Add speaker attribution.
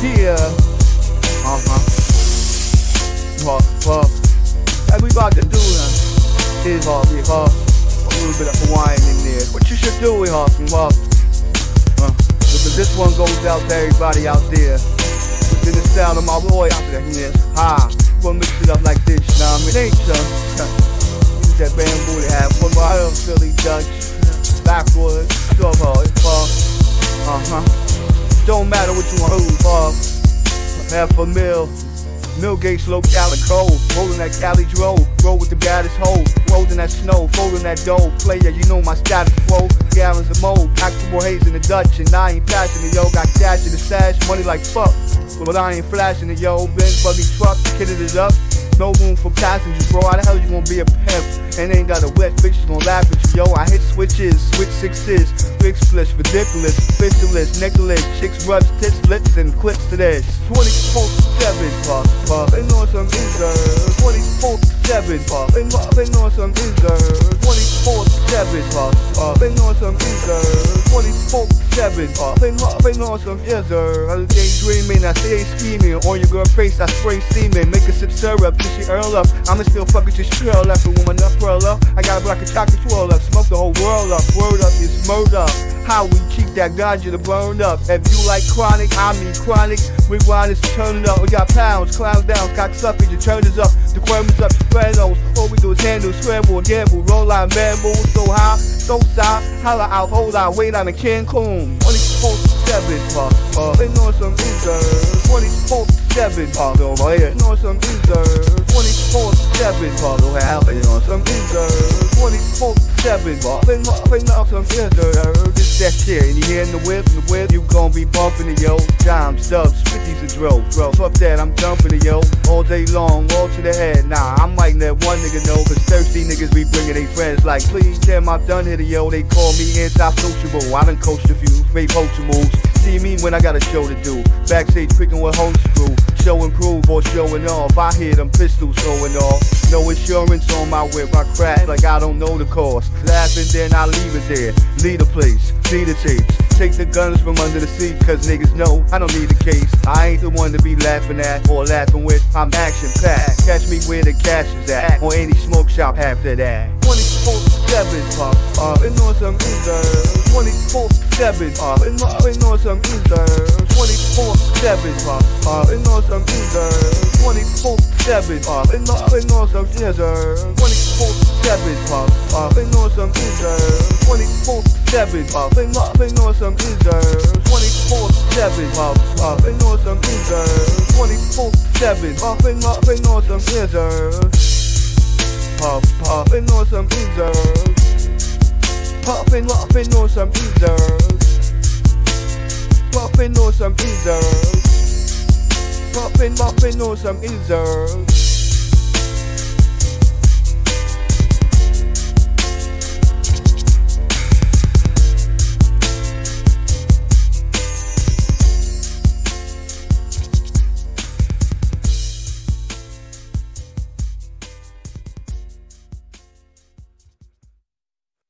Speaker 1: here. Uh huh. Puff, puff. Like we about to do now. Is hard, be hard. A little bit of Hawaiian in there. What you should do, we hard. Uh, because this one goes out to everybody out there. Within the sound of my boy out there, yes. Ha. Gonna mix it up like this, now I'm in nature. Use that bamboo they have. One more other Philly Dutch. Backwoods. Sure, hard. Uh huh. Don't matter what you want to. Half a mil. Millgate slow Cali cold. Rolling that Cali dro. Roll with the baddest hoe. Rolling that snow. Folding that dough. Player, you know my status quo. Gallons of mold. Actual haze in the Dutch. And I ain't passing it, yo. Got cash in the stash. Money like fuck. But I ain't flashing it, yo. Benz buggy truck. Kitted it up. No room for passengers, bro. How the hell you gonna be a pimp and ain't got a wet bitch gonna laugh at you, yo? I switches, switch sixes, big splits, ridiculous, fishless, necklace, chicks rubs, tits, lips, and clips to this. 24 7, pop, pop, and on some deserve. 24 7, pop, and pop, on some deserve. 24 7, pop, pop, and on some deserve. 24 7, pop, and pop, and on some deserve. I ain't dreaming, I stay scheming. On your girl face, I spray semen, make a sip syrup she earl up. I'ma still fuck with your up and woman up, curl up. I got a block of chocolate swirl up, smoke the whole world up. Word up is murder. How we keep that ganja to burn up. If you like chronic, I mean chronic. We grind is turning up. We got pounds, clowns down, cock suckers, your turners up. The quermers up, spreados. All we do is handle, scramble, gamble, roll out, bamboo. So high, so side, holla out, hold out, wait on the Cancun. 24 7, pop, pop. They know some reserve. 24 7, uh, pop, over here. Know some reserve. 24 7, pop, don't on some reserve. 24 7, pop, they mopping up some reserve. That and you hearing the whip, and the whip, you gon' be bumping it, yo. Dime, stubs, 50s and dro, dro. Fuck that, I'm jumping it, yo. All day long, all to the head. Nah, I'm might let one nigga know, cause thirsty niggas be bringin' they friends like, please tell my done hit it, yo. They call me anti-sociable. I done coached a few fake poacher moves. See me when I got a show to do. Backstage picking with host crew. Show and prove or showing off. I hear them pistols showing off. No insurance on my whip. I crack like I don't know the cost. Laughing, then I leave it there. Leave the place, see the tapes. Take the guns from under the seat, cause niggas know I don't need a case. I ain't the one to be laughing at or laughing with. I'm action packed. Catch me where the cash is at. Or any smoke shop after that. 24 7 pop up and on some reserve. 24 7 pop and and on some reserve. 24 7 pop up and on some reserve. 24 7 pop and and on some reserve. 24 7 pop up and on some reserve. 24 7 pop and and on some reserve. 24 7 pop up and on some reserve. 24 7 pop and and on some reserve. Pop, popping on some reserves. Popping, popping on some reserves. Popping on some reserves. Popping, popping on some reserves.